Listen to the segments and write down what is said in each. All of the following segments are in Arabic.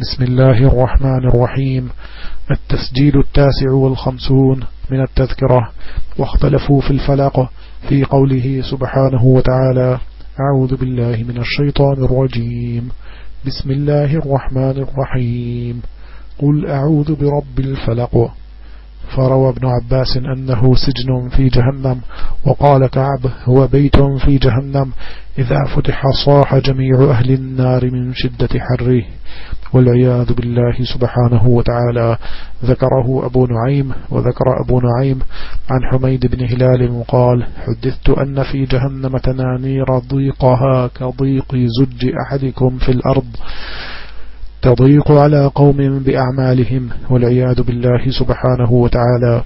بسم الله الرحمن الرحيم. التسجيل التاسع والخمسون من التذكرة. واختلفوا في الفلق في قوله سبحانه وتعالى أعوذ بالله من الشيطان الرجيم. بسم الله الرحمن الرحيم. قل أعوذ برب الفلق. فروى ابن عباس أنه سجن في جهنم وقال كعب هو بيت في جهنم إذا فتح صاح جميع أهل النار من شدة حره. والعياذ بالله سبحانه وتعالى. ذكره أبو نعيم وذكر أبو نعيم عن حميد بن هلال قال حدثت أن في جهنم تنانير ضيقها كضيق زج أحدكم في الأرض. تضيق على قوم بأعمالهم والعياذ بالله سبحانه وتعالى.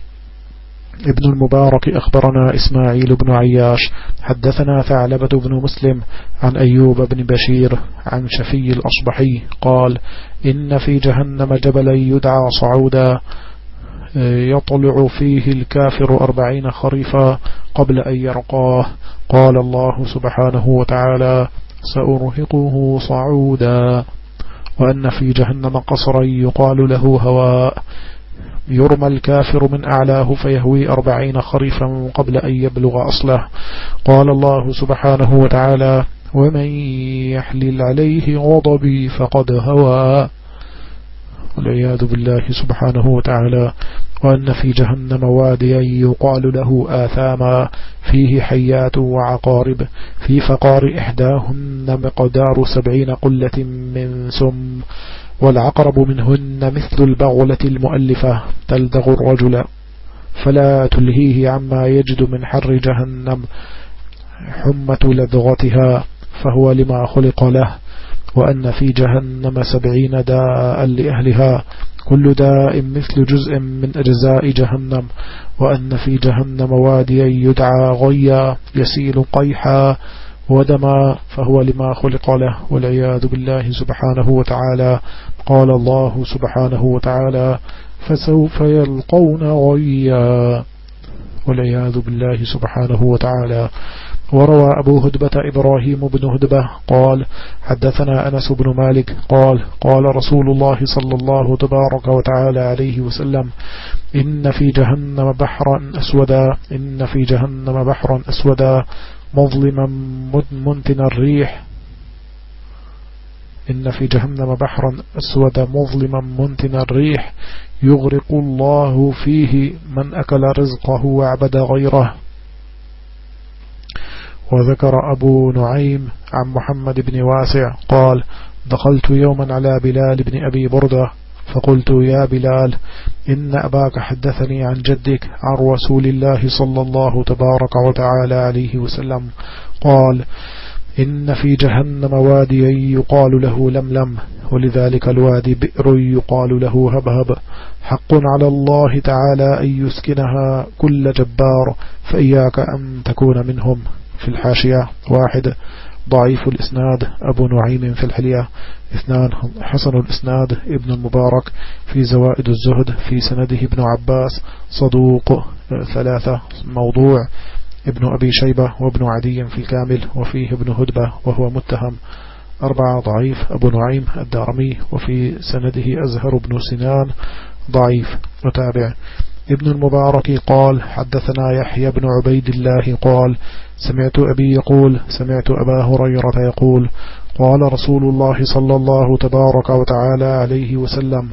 ابن المبارك أخبرنا إسماعيل بن عياش حدثنا ثعلبة بن مسلم عن أيوب بن بشير عن شفي الأصبحي قال إن في جهنم جبلا يدعى صعودا يطلع فيه الكافر أربعين خريفا قبل أن يرقاه. قال الله سبحانه وتعالى سأرهقه صعودا. وأن في جهنم قصرا يقال له هواء يرمى الكافر من أعلاه فيهوي أربعين خريفا قبل أن يبلغ أصله. قال الله سبحانه وتعالى ومن يحلل عليه غضبي فقد هوى. والعياذ بالله سبحانه وتعالى. وأن في جهنم واديا يقال له آثاما فيه حيات وعقارب. في فقار إحداهن مقدار سبعين قلة من سم والعقرب منهن مثل البغلة المؤلفة تلدغ الرجل. فلا تلهيه عما يجد من حر جهنم حمة لدغتها فهو لما خلق له. وأن في جهنم سبعين داء لأهلها كل داء مثل جزء من أجزاء جهنم وأن في جهنم واديا يدعى غيا يسيل قيحا ودما فهو لما خلق له والعياذ بالله سبحانه وتعالى. قال الله سبحانه وتعالى فسوف يلقون غيا والعياذ بالله سبحانه وتعالى. وروى أبو هدبة إبراهيم بن هدبة قال حدثنا أنس بن مالك قال قال رسول الله صلى الله تبارك وتعالى عليه وسلم إن في جهنم بحرا أسودا إن في جهنم بحرا أسودا مظلما منتن الريح. إن في جهنم بحرا أسود مظلما منتن الريح. يغرق الله فيه من أكل رزقه وعبد غيره. وذكر أبو نعيم عن محمد بن واسع قال دخلت يوما على بلال بن أبي بردة فقلت يا بلال إن أباك حدثني عن جدك عن رسول الله صلى الله تبارك وتعالى عليه وسلم. قال إن في جهنم واديا يقال له لملم ولذلك الوادي بئر يقال له هبهب. حق على الله تعالى أن يسكنها كل جبار فإياك أن تكون منهم. في الحاشية واحد ضعيف الإسناد أبو نعيم في الحلية اثنان حسن الإسناد ابن المبارك في زوائد الزهد في سنده ابن عباس صدوق ثلاثة موضوع ابن أبي شيبة وابن عدي في الكامل وفيه ابن هدبة وهو متهم أربعة ضعيف أبو نعيم الدارمي وفي سنده أزهر بن سنان ضعيف متابع. ابن المبارك قال حدثنا يحيى بن عبيد الله قال سمعت أبي يقول سمعت أبا هريرة يقول قال رسول الله صلى الله تبارك وتعالى عليه وسلم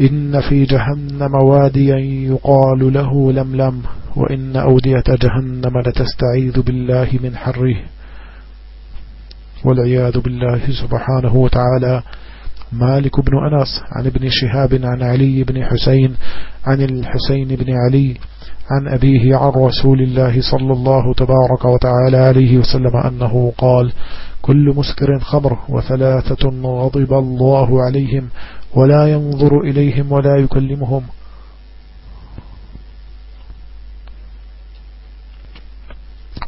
إن في جهنم واديا يقال له لملم وإن أودية جهنم لتستعيذ بالله من حره والعياذ بالله سبحانه وتعالى. مالك بن أنس عن ابن شهاب عن علي بن حسين عن الحسين بن علي عن أبيه عن رسول الله صلى الله تبارك وتعالى عليه وسلم أنه قال كل مسكر خمر وثلاثة غضب الله عليهم ولا ينظر إليهم ولا يكلمهم.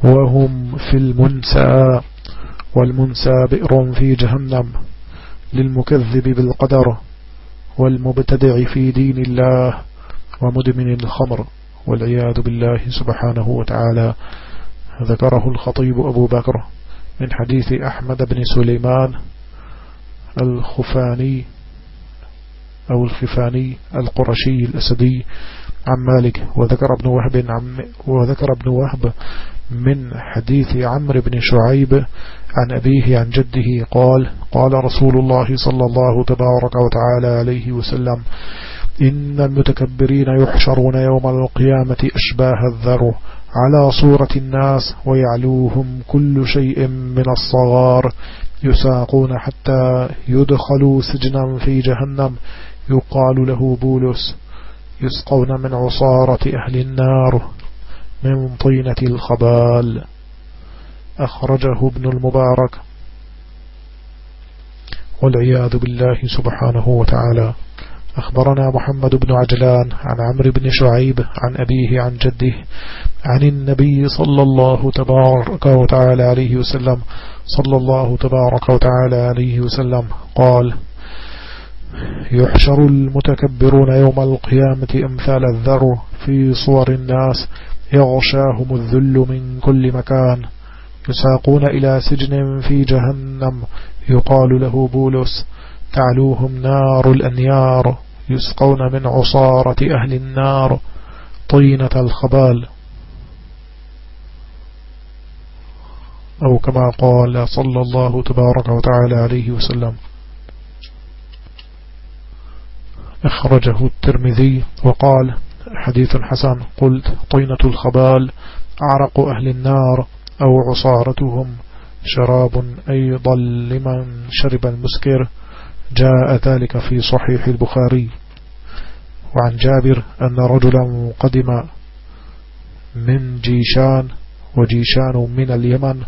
وهم في المنسى والمنسى بئر في جهنم. للمكذب بالقدر والمبتدع في دين الله ومدمن الخمر والعياذ بالله سبحانه وتعالى. ذكره الخطيب أبو بكر من حديث أحمد بن سليمان الخفاني أو الخفاني القرشي الأسدي عن مالك. وذكر ابن وهب عن وذكر ابن وهب من حديث عمرو بن شعيب عن أبيه عن جده قال قال رسول الله صلى الله تبارك وتعالى عليه وسلم إن المتكبرين يحشرون يوم القيامة أشباه الذر على صورة الناس ويعلوهم كل شيء من الصغار يساقون حتى يدخلوا سجنا في جهنم يقال له بولس يسقون من عصارة أهل النار من طينة الخبال. أخرجه ابن المبارك. والعياذ بالله سبحانه وتعالى. أخبرنا محمد بن عجلان عن عمرو بن شعيب عن أبيه عن جده عن النبي صلى الله تبارك وتعالى عليه وسلم. صلى الله تبارك وتعالى عليه وسلم. قال يحشر المتكبرون يوم القيامة أمثال الذر في صور الناس. يغشاهم الذل من كل مكان. يساقون إلى سجن في جهنم. يقال له بولس تعلوهم نار الأنيار يسقون من عصارة أهل النار. طينة الخبال. أو كما قال صلى الله تبارك وتعالى عليه وسلم. أخرجه الترمذي وقال حديث حسن. قلت طينة الخبال أعرق أهل النار. أو عصارتهم شراب أيضا لمن شرب المسكر. جاء ذلك في صحيح البخاري. وعن جابر أن رجلا قدم من جيشان وجيشان من اليمن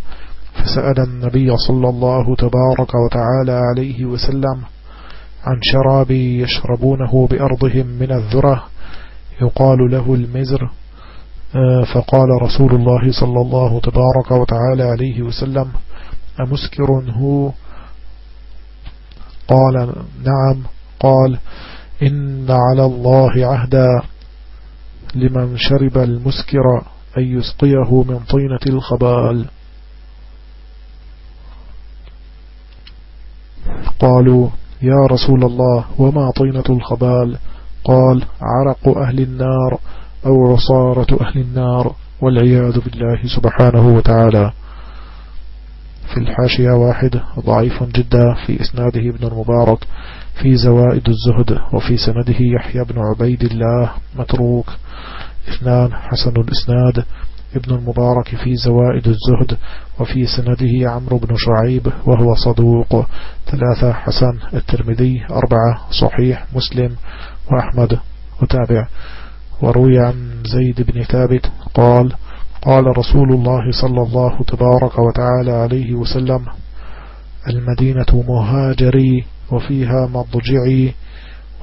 فسأل النبي صلى الله تبارك وتعالى عليه وسلم عن شراب يشربونه بأرضهم من الذرة يقال له المزر. فقال رسول الله صلى الله تبارك وتعالى عليه وسلم أمسكر هو؟ قال نعم. قال إن على الله عهدا. لمن شرب المسكر أن يسقيه من طينة الخبال. قالوا يا رسول الله وما طينة الخبال؟ قال عرق أهل النار. أو عصارة أهل النار والعياذ بالله سبحانه وتعالى. في الحاشية واحد ضعيف جدا في إسناده ابن المبارك في زوائد الزهد وفي سنده يحيى بن عبيد الله متروك. اثنان حسن الإسناد ابن المبارك في زوائد الزهد وفي سنده عمرو بن شعيب وهو صدوق. ثلاثة حسن الترمذي أربعة صحيح مسلم وأحمد وتابع وروي عن زيد بن ثابت قال قال رسول الله صلى الله تبارك وتعالى عليه وسلم المدينة مهاجري وفيها مضجعي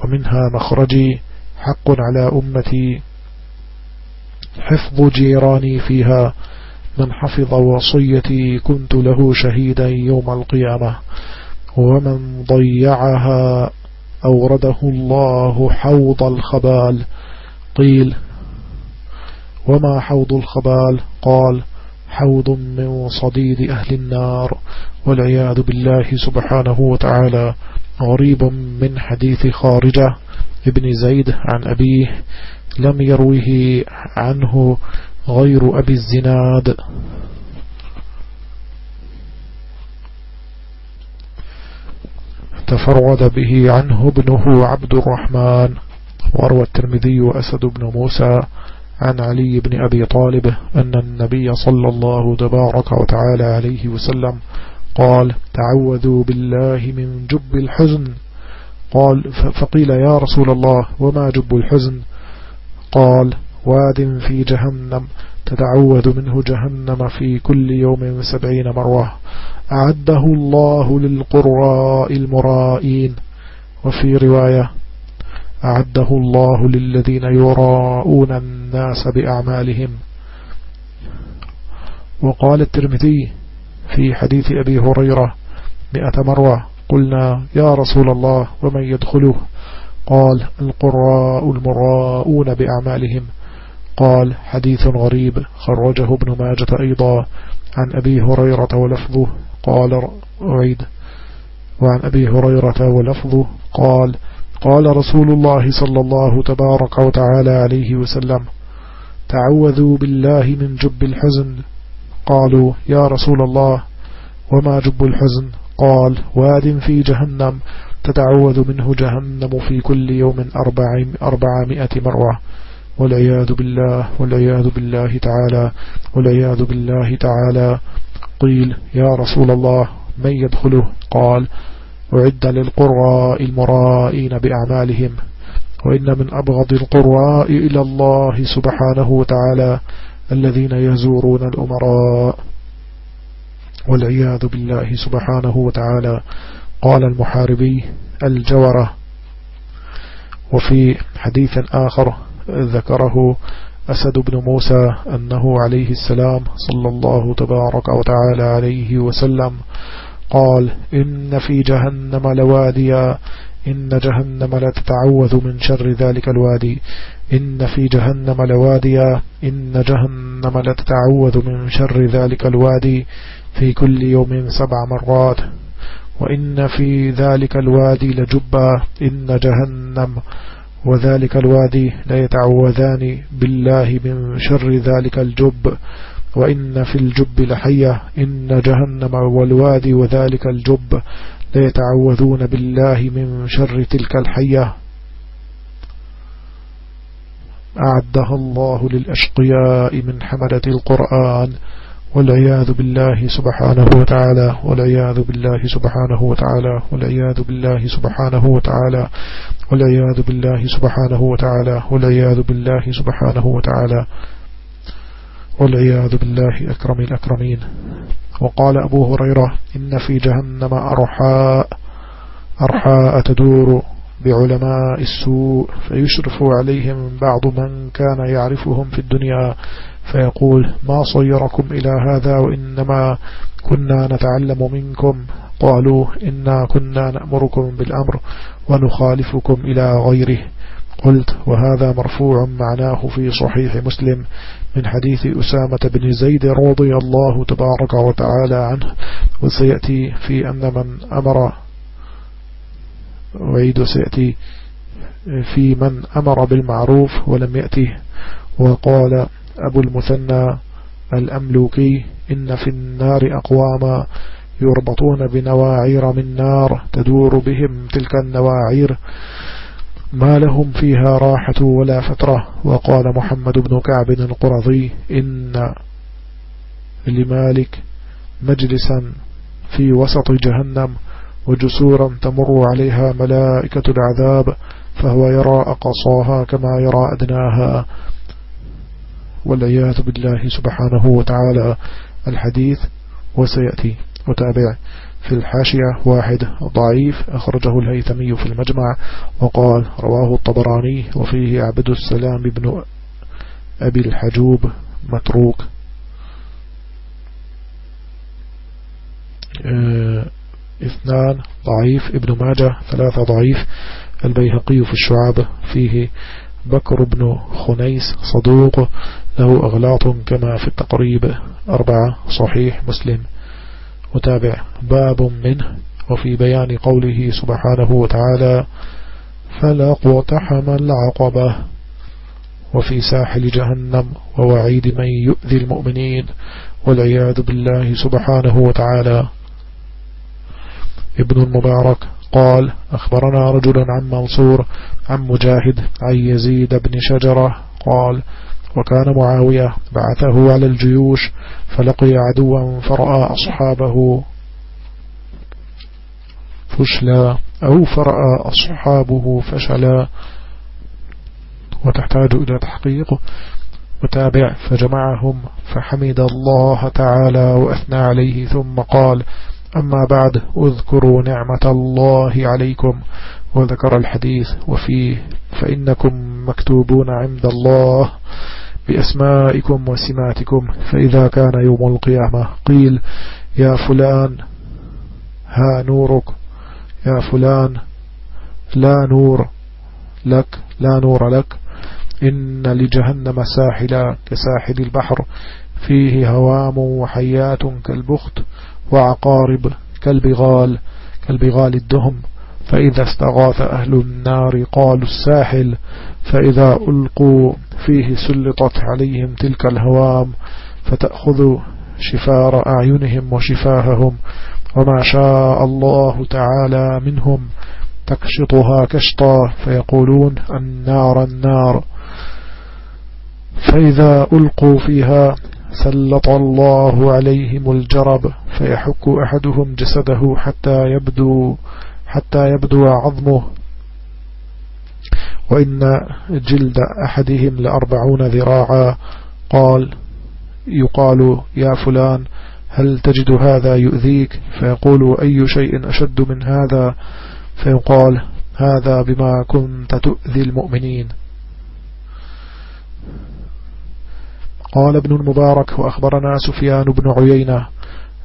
ومنها مخرجي حق على أمتي. حفظ جيراني فيها من حفظ وصيتي كنت له شهيدا يوم القيامة. ومن ضيعها أورده الله حوض الخبال. قيل وما حوض الخبال؟ قال حوض من صديد أهل النار والعياذ بالله سبحانه وتعالى غريب من حديث خارجة ابن زيد عن أبيه لم يروه عنه غير أبي الزناد. تفرد به عنه ابنه عبد الرحمن. وروى الترمذي أسد بن موسى عن علي بن أبي طالب أن النبي صلى الله تبارك وتعالى عليه وسلم قال تعوذوا بالله من جب الحزن. قال فقيل يا رسول الله وما جب الحزن؟ قال واد في جهنم تتعوذ منه جهنم في كل يوم سبعين مرة. أعده الله للقراء المرائين. وفي رواية أعده الله للذين يراءون الناس بأعمالهم. وقال الترمذي في حديث أبي هريرة مئة مرة قلنا يا رسول الله ومن يدخله؟ قال القراء المراءون بأعمالهم. قال حديث غريب خرجه ابن ماجة أيضا عن أبي هريرة ولفظه. قال أعيد وعن أبي هريرة ولفظه قال قال رسول الله صلى الله تبارك وتعالى عليه وسلم تعوذوا بالله من جب الحزن. قالوا يا رسول الله وما جب الحزن؟ قال واد في جهنم تتعوذ منه جهنم في كل يوم أربعمائة مرة. والعياذ بالله والعياذ بالله تعالى والعياذ بالله تعالى. قيل يا رسول الله من يدخله؟ قال أعد للقراء المرائين بأعمالهم وإن من أبغض القراء إلى الله سبحانه وتعالى الذين يزورون الأمراء. والعياذ بالله سبحانه وتعالى قال المحاربي الجورة. وفي حديث آخر ذكره أسد بن موسى أنه عليه السلام صلى الله تبارك وتعالى عليه وسلم قال إن في جهنم لواديا إن جهنم لا تتعوذ من شر ذلك الوادي. إن في جهنم لواديا إن جهنم لا تتعوذ من شر ذلك الوادي. في كل يوم سبع مرات. وإن في ذلك الوادي لجبا إن جهنم وذلك الوادي لا يتعوذان بالله من شر ذلك الجب. وإن في الجب لحية إن جهنم والوادي وذلك الجب لا يتعوذون بالله من شر تلك الحية. أعدها الله للأشقياء من حملة القرآن والعياذ بالله سبحانه وتعالى والعياذ بالله سبحانه وتعالى والعياذ بالله سبحانه وتعالى والعياذ بالله سبحانه وتعالى والعياذ بالله سبحانه وتعالى. والعياذ بالله أكرم الأكرمين. وقال أبو هريرة إن في جهنم أرحاء أرحاء تدور بعلماء السوء فيشرف عليهم بعض من كان يعرفهم في الدنيا فيقول ما صيركم إلى هذا وإنما كنا نتعلم منكم. قالوا إنا كنا نأمركم بالأمر ونخالفكم إلى غيره. قلت وهذا مرفوع معناه في صحيح مسلم. من حديث أسامة بن زيد رضي الله تبارك وتعالى عنه وسيأتي في أن من أمر وعيد سيأتي في من أمر بالمعروف ولم يأته وقال أبو المثنى الأملوكي إن في النار أقواما يربطون بنواعير من نار تدور بهم تلك النواعير. ما لهم فيها راحة ولا فترة. وقال محمد بن كعب القرظي إن لمالك مجلسا في وسط جهنم وجسورا تمر عليها ملائكة العذاب فهو يرى أقصاها كما يرى أدناها. والعياذ بالله سبحانه وتعالى. الحديث وسيأتي. وتابع. في الحاشية واحد ضعيف أخرجه الهيثمي في المجمع وقال رواه الطبراني وفيه عبد السلام بن أبي الحجوب متروك. آه اثنان ضعيف ابن ماجه ثلاثة ضعيف. البيهقي في الشعاب فيه بكر بن خنيس صدوق له أغلاط كما في التقريب أربعة صحيح مسلم. متابع. باب منه وفي بيان قوله سبحانه وتعالى فلاقتحم العقبة. وفي ساحل جهنم ووعيد من يؤذي المؤمنين والعياذ بالله سبحانه وتعالى. ابن المبارك قال أخبرنا رجل عن منصور عن مجاهد عن يزيد بن شجرة قال وكان معاوية بعثه على الجيوش فلقي عدوا فرأى أصحابه فشلا أو فرأى أصحابه فشلا وتحتاج إلى تحقيق. وتابع فجمعهم فحمد الله تعالى وأثنى عليه. ثم قال أما بعد اذكروا نعمة الله عليكم وذكر الحديث وفيه فإنكم مكتوبون عند الله. بأسمائكم وسماتكم فإذا كان يوم القيامة قيل يا فلان ها نورك. يا فلان لا نور لك لا نور لك. إن لجهنم ساحلا كساحل البحر فيه هوام وحيات كالبخت وعقارب كالبغال كالبغال الدهم. فإذا استغاث أهل النار قالوا الساحل فإذا ألقوا فيه سلطت عليهم تلك الهوام فتأخذ شفار أعينهم وشفاههم وما شاء الله تعالى منهم تكشطها كشطا فيقولون النار النار. فإذا ألقوا فيها سلط الله عليهم الجرب فيحك أحدهم جسده حتى يبدو حتى يبدو عظمه. وإن جلد أحدهم لأربعون ذراعا. قال يقال يا فلان هل تجد هذا يؤذيك؟ فيقول أي شيء أشد من هذا؟ فيقال هذا بما كنت تؤذي المؤمنين. قال ابن المبارك وأخبرنا سفيان بن عيينة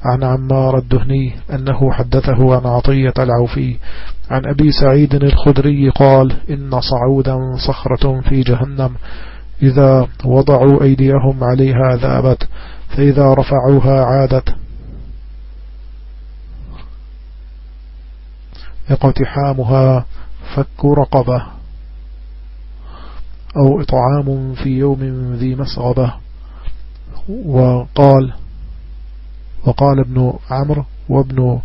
عن عمار الدهني أنه حدثه عن عطية العوفي عن أبي سعيد الخدري قال إن صعودا صخرة في جهنم إذا وضعوا أيديهم عليها ذابت فإذا رفعوها عادت. اقتحامها فك رقبة أو إطعام في يوم ذي مسغبة. وقال وقال ابن عمرو وابن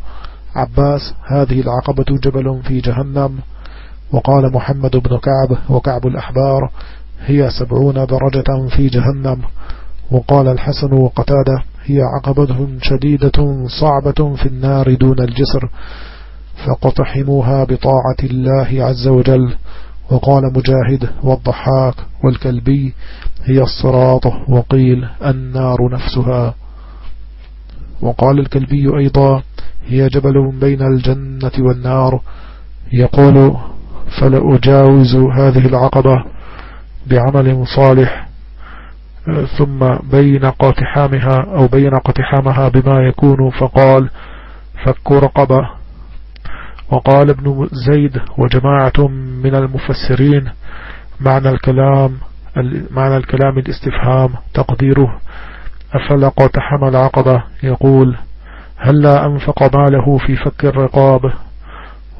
عباس هذه العقبة جبل في جهنم. وقال محمد بن كعب وكعب الأحبار هي سبعون درجة في جهنم. وقال الحسن وقتادة هي عقبة شديدة صعبة في النار دون الجسر فقتحموها بطاعة الله عز وجل. وقال مجاهد والضحاك والكلبي هي الصراط وقيل النار نفسها. وقال الكلبي أيضا هي جبل بين الجنة والنار. يقول فلأجاوز هذه العقبة بعمل صالح ثم بين قاتحامها أو بين قاتحامها بما يكون. فقال فك رقبة. وقال ابن زيد وجماعة من المفسرين معنى الكلام معنى الكلام الاستفهام تقديره. أفلا قاتحم العقبة يقول هلا أنفق ماله في فك الرقاب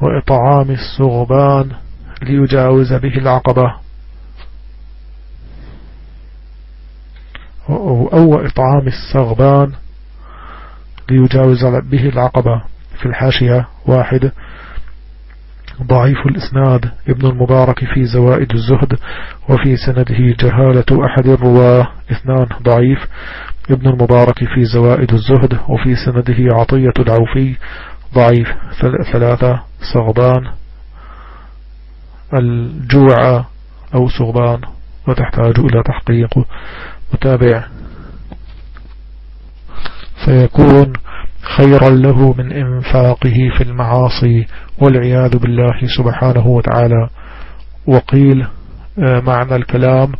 وإطعام الصغبان ليجاوز به العقبة؟ أو إطعام الصغبان ليجاوز به العقبة. في الحاشية واحد ضعيف الإسناد ابن المبارك في زوائد الزهد وفي سنده جهالة أحد الرواة. اثنان ضعيف. ابن المبارك في زوائد الزهد وفي سنده عطية العوفي ضعيف ثلاثة صغبان الجوع أو صغبان وتحتاج إلى تحقيق متابع. فيكون خيرا له من إنفاقه في المعاصي والعياذ بالله سبحانه وتعالى. وقيل آه، معنى الكلام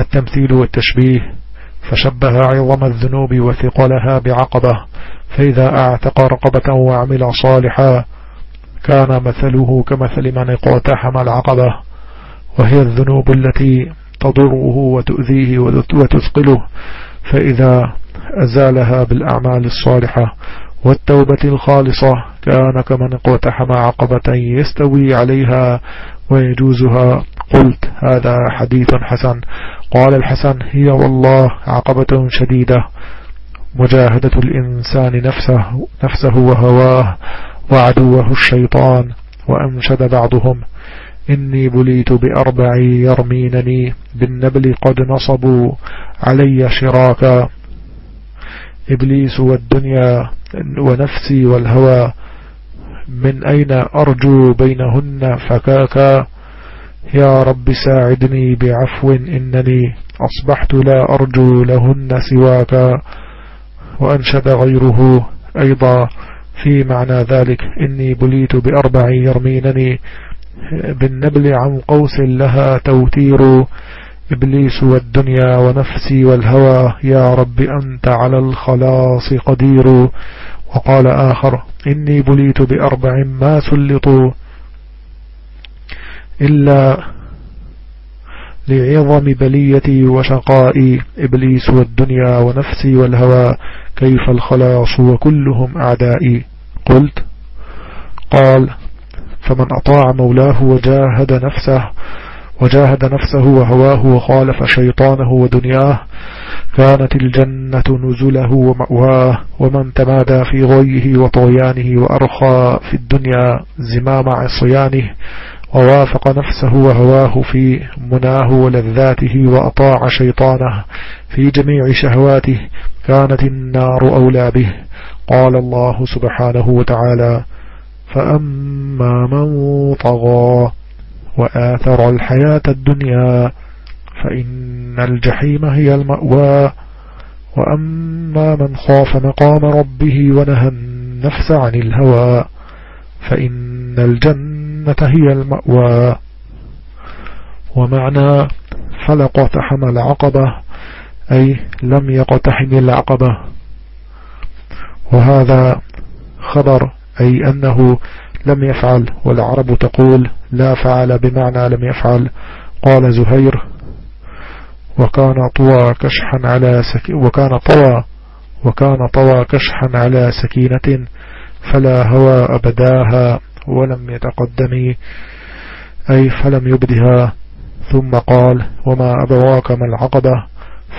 التمثيل والتشبيه. فشبه عظم الذنوب وثقلها بعقبة فإذا أعتق رقبة وعمل صالحا كان مثله كمثل من اقتحم العقبة وهي الذنوب التي تضره وتؤذيه وتثقله فإذا أزالها بالأعمال الصالحة والتوبة الخالصة كان كمن اقتحم عقبة يستوي عليها ويجوزها قلت هذا حديث حسن. قال الحسن هي والله عقبة شديدة. مجاهدة الإنسان نفسه, نفسه وهواه وعدوه الشيطان وأنشد بعضهم. إني بليت بأربع يرمينني بالنبل قد نصبوا علي شراكا. إبليس والدنيا ونفسي والهوى من أين أرجو بينهن فكاكا؟ يا رب ساعدني بعفو إنني أصبحت لا أرجو لهن سواك وأنشد غيره أيضا. في معنى ذلك إني بليت بأربع يرمينني بالنبل عن قوس لها توتير. إبليس والدنيا ونفسي والهوى يا رب أنت على الخلاص قدير. وقال آخر إني بليت بأربع ما سلطوا. إلا لعظم بليتي وشقائي إبليس والدنيا ونفسي والهوى كيف الخلاص وكلهم أعدائي. قلت قال فمن أطاع مولاه وجاهد نفسه وجاهد نفسه وهواه وخالف شيطانه ودنياه كانت الجنة نزله ومأواه ومن تمادى في غيه وطغيانه وأرخى في الدنيا زمام عصيانه ووافق نفسه وهواه في مناه ولذاته وأطاع شيطانه في جميع شهواته كانت النار أولى به. قال الله سبحانه وتعالى فأما من طغى وآثر الحياة الدنيا فإن الجحيم هي المأوى. وأما من خاف مقام ربه ونهى النفس عن الهوى فإن الجنة هي المأوى. ومعنى فلقتحم العقبة أي لم يقتحم العقبة. وهذا خبر أي أنه لم يفعل والعرب تقول لا فعل بمعنى لم يفعل. قال زهير وكان طوى كشحا على سك وكان طوى وكان طوى كشحا على سكينة فلا هوى أبداها. ولم يتقدم أي فلم يبدها ثم قال وما أبواك ما العقبة؟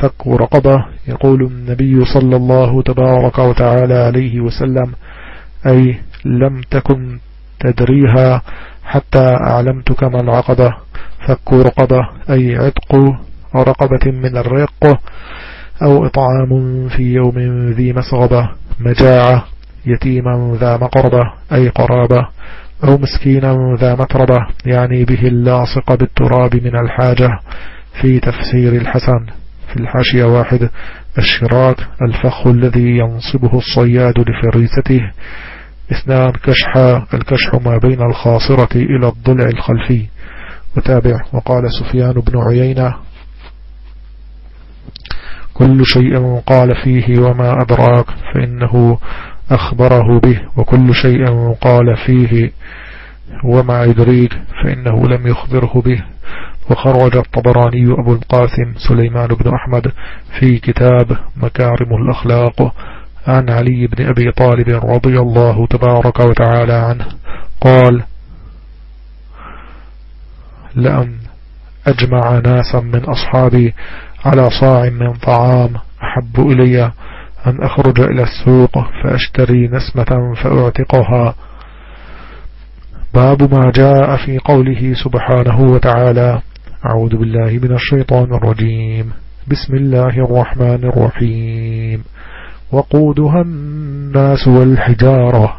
فك رقبة يقول النبي صلى الله تبارك وتعالى عليه وسلم أي لم تكن تدريها حتى أعلمتك ما العقبة. فك رقبة أي عتق رقبة من الرق أو إطعام في يوم ذي مسغبة مجاعة يتيما ذا مقربة أي قرابة. أو مسكينا ذا متربة يعني به اللاصق بالتراب من الحاجة في تفسير الحسن. في الحاشية واحد الشراك الفخ الذي ينصبه الصياد لفريسته. اثنان كشح الكشح ما بين الخاصرة إلى الضلع الخلفي. وتابع وقال سفيان بن عيينة كل شيء قال فيه وما أدراك فإنه أخبره به وكل شيء قال فيه وما يدريك فإنه لم يخبره به. وخرج الطبراني أبو القاسم سليمان بن أحمد في كتاب مكارم الأخلاق عن علي بن أبي طالب رضي الله تبارك وتعالى عنه. قال لأن أجمع ناسا من أصحابي على صاع من طعام أحب إلي أن أخرج إلى السوق فأشتري نسمة فأعتقها. باب ما جاء في قوله سبحانه وتعالى أعوذ بالله من الشيطان الرجيم. بسم الله الرحمن الرحيم. وقودها الناس والحجارة.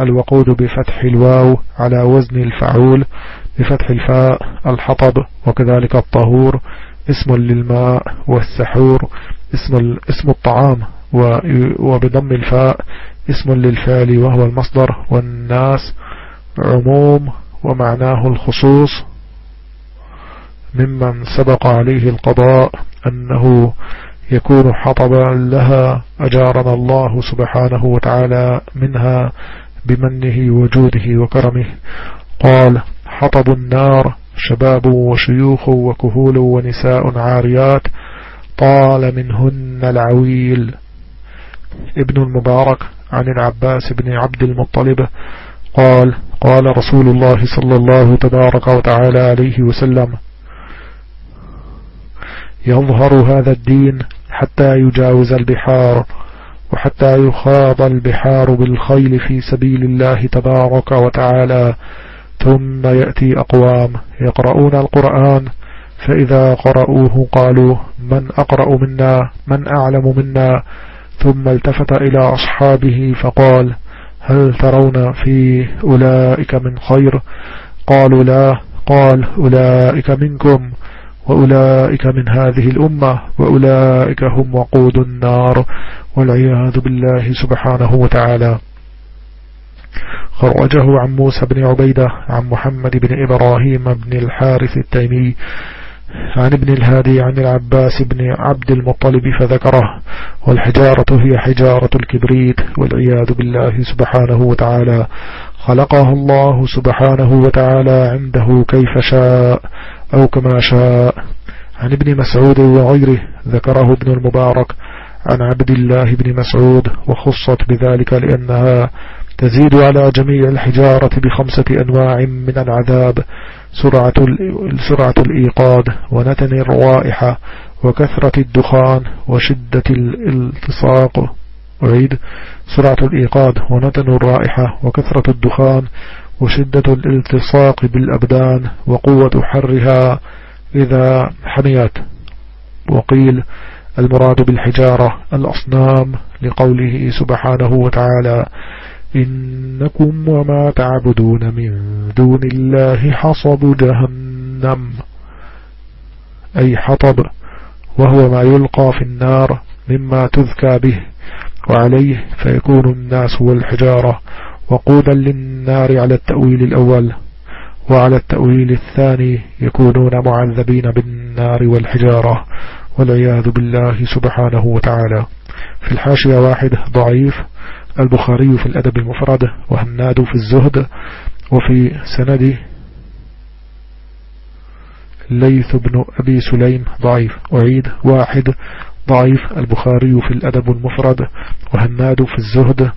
الوقود بفتح الواو على وزن الفعول بفتح الفاء الحطب وكذلك الطهور اسم للماء والسحور. اسم, اسم الطعام وبضم الفاء اسم للفعل وهو المصدر والناس عموم ومعناه الخصوص. ممن سبق عليه القضاء أنه يكون حطبا لها أجارنا الله سبحانه وتعالى منها بمنه وجوده وكرمه. قال حطب النار شباب وشيوخ وكهول ونساء عاريات. طال منهن العويل. ابن المبارك عن العباس بن عبد المطلب قال قال رسول الله صلى الله تبارك وتعالى عليه وسلم يظهر هذا الدين حتى يجاوز البحار وحتى يخاض البحار بالخيل في سبيل الله تبارك وتعالى ثم يأتي أقوام يقرؤون القرآن فإذا قرأوه قالوا من أقرأ منا من أعلم منا؟ ثم التفت إلى أصحابه فقال هل ترون في أولئك من خير؟ قالوا لا قال أولئك منكم وأولئك من هذه الأمة وأولئك هم وقود النار والعياذ بالله سبحانه وتعالى. خرجه عن موسى بن عبيدة عن محمد بن إبراهيم بن الحارث التيمي عن ابن الهادي عن العباس بن عبد المطلب فذكره والحجارة هي حجارة الكبريت والعياذ بالله سبحانه وتعالى. خلقها الله سبحانه وتعالى عنده كيف شاء أو كما شاء. عن ابن مسعود وغيره ذكره ابن المبارك. عن عبد الله بن مسعود وخصت بذلك لأنها تزيد على جميع الحجارة بخمسة أنواع من العذاب سرعة, سرعة الإيقاد ونتن الروائحة وكثرة الدخان وشدة الالتصاق. أعيد. سرعة الإيقاد ونتن الرائحة وكثرة الدخان وشدة الالتصاق بالأبدان وقوة حرها إذا حميت. وقيل المراد بالحجارة الأصنام لقوله سبحانه وتعالى إنكم وما تعبدون من دون الله حصب جهنم. أي حطب وهو ما يلقى في النار مما تذكى به وعليه فيكون الناس والحجارة وقودا للنار على التأويل الأول وعلى التأويل الثاني يكونون معذبين بالنار والحجارة والعياذ بالله سبحانه وتعالى. في الحاشية واحد ضعيف البخاري في الأدب المفرد وهناد في الزهد وفي سند ليث بن أبي سليم ضعيف أعيد واحد ضعيف البخاري في الأدب المفرد وهناد في الزهد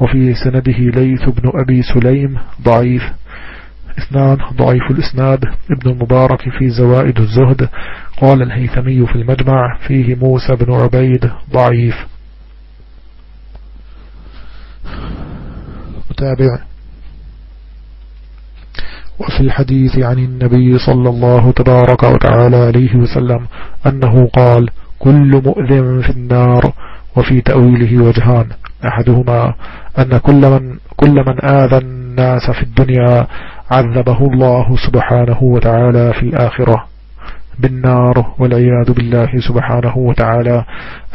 وفي سنده ليث بن أبي سليم ضعيف. اثنان ضعيف الإسناد ابن المبارك في زوائد الزهد قال الهيثمي في المجمع فيه موسى بن عبيد ضعيف. متابع. وفي الحديث عن النبي صلى الله تبارك وتعالى عليه وسلم أنه قال كل مؤذن في النار وفي تأويله وجهان. أحدهما أن كل من, كل من آذى الناس في الدنيا عذبه الله سبحانه وتعالى في الآخرة. بالنار والعياذ بالله سبحانه وتعالى.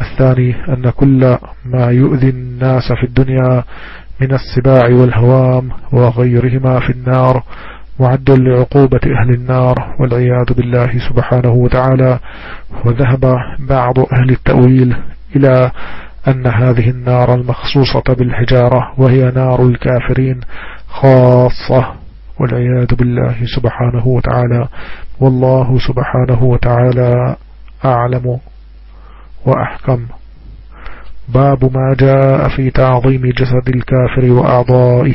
الثاني أن كل ما يؤذي الناس في الدنيا من السباع والهوام وغيرهما في النار معد لعقوبة أهل النار والعياذ بالله سبحانه وتعالى. وذهب بعض أهل التأويل إلى أن هذه النار المخصوصة بالحجارة وهي نار الكافرين خاصة. والعياذ بالله سبحانه وتعالى. والله سبحانه وتعالى أعلم وأحكم. باب ما جاء في تعظيم جسد الكافر وأعضائه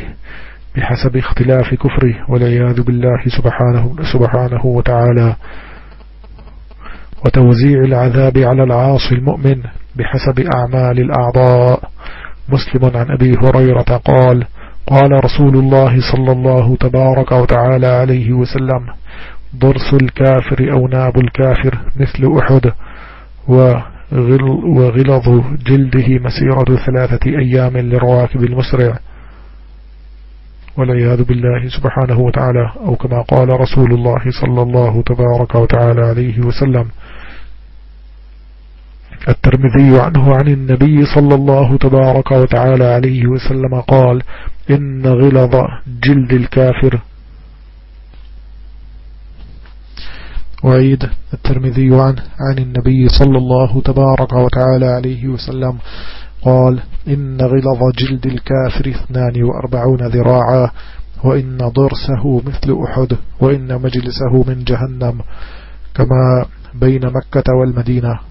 بحسب اختلاف كفره والعياذ بالله سبحانه, سبحانه وتعالى. وتوزيع العذاب على العاصي المؤمن بحسب أعمال الأعضاء. مسلم عن أبي هريرة قال قال رسول الله صلى الله تبارك وتعالى عليه وسلم ضرس الكافر أو ناب الكافر مثل أحد وغلظ جلده مسيرة ثلاثة أيام للراكب المسرع. والعياذ بالله سبحانه وتعالى أو كما قال رسول الله صلى الله تبارك وتعالى عليه وسلم الترمذي عنه عن النبي صلى الله تبارك وتعالى عليه وسلم قال إن غلظ جلد الكافر. وعيد الترمذي عنه عن النبي صلى الله تبارك وتعالى عليه وسلم قال إن غلظ جلد الكافر اثنان وأربعون ذراعا وإن ضرسه مثل أحد وإن مجلسه من جهنم كما بين مكة والمدينة.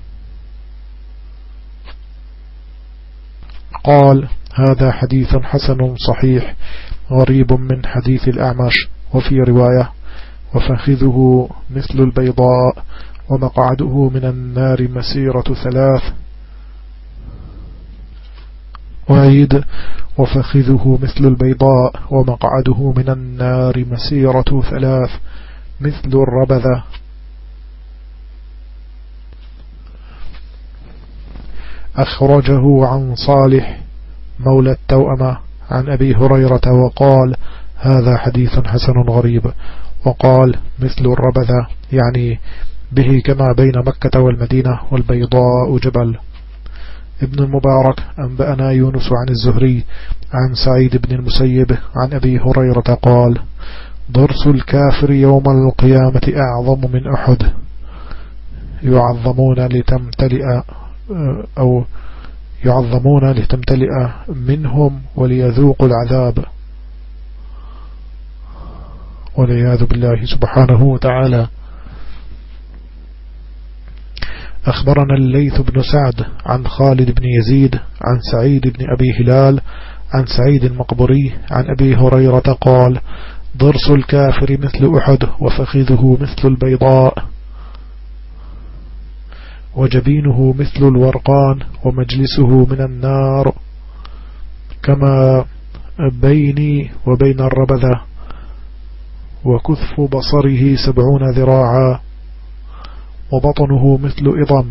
قال هذا حديث حسن صحيح غريب من حديث الأعمش وفي رواية وفخذه مثل البيضاء ومقعده من النار مسيرة ثلاث. وعيد وفخذه مثل البيضاء ومقعده من النار مسيرة ثلاث مثل الربذة. أخرجه عن صالح مولى التوأمة عن أبي هريرة وقال هذا حديث حسن غريب وقال مثل الربذة يعني به كما بين مكة والمدينة والبيضاء جبل. ابن المبارك أنبأنا يونس عن الزهري عن سعيد بن المسيب عن أبي هريرة قال ضرس الكافر يوم القيامة أعظم من أحد. يعظمون لتمتلئ أو يعظمون لتمتلئ منهم وليذوقوا العذاب. والعياذ بالله سبحانه وتعالى. أخبرنا الليث بن سعد عن خالد بن يزيد عن سعيد بن أبي هلال عن سعيد المقبري عن أبي هريرة قال ضرس الكافر مثل أحد وفخذه مثل البيضاء. وجبينه مثل الورقان ومجلسه من النار كما بيني وبين الربذة وكثف بصره سبعون ذراعا وبطنه مثل إضم.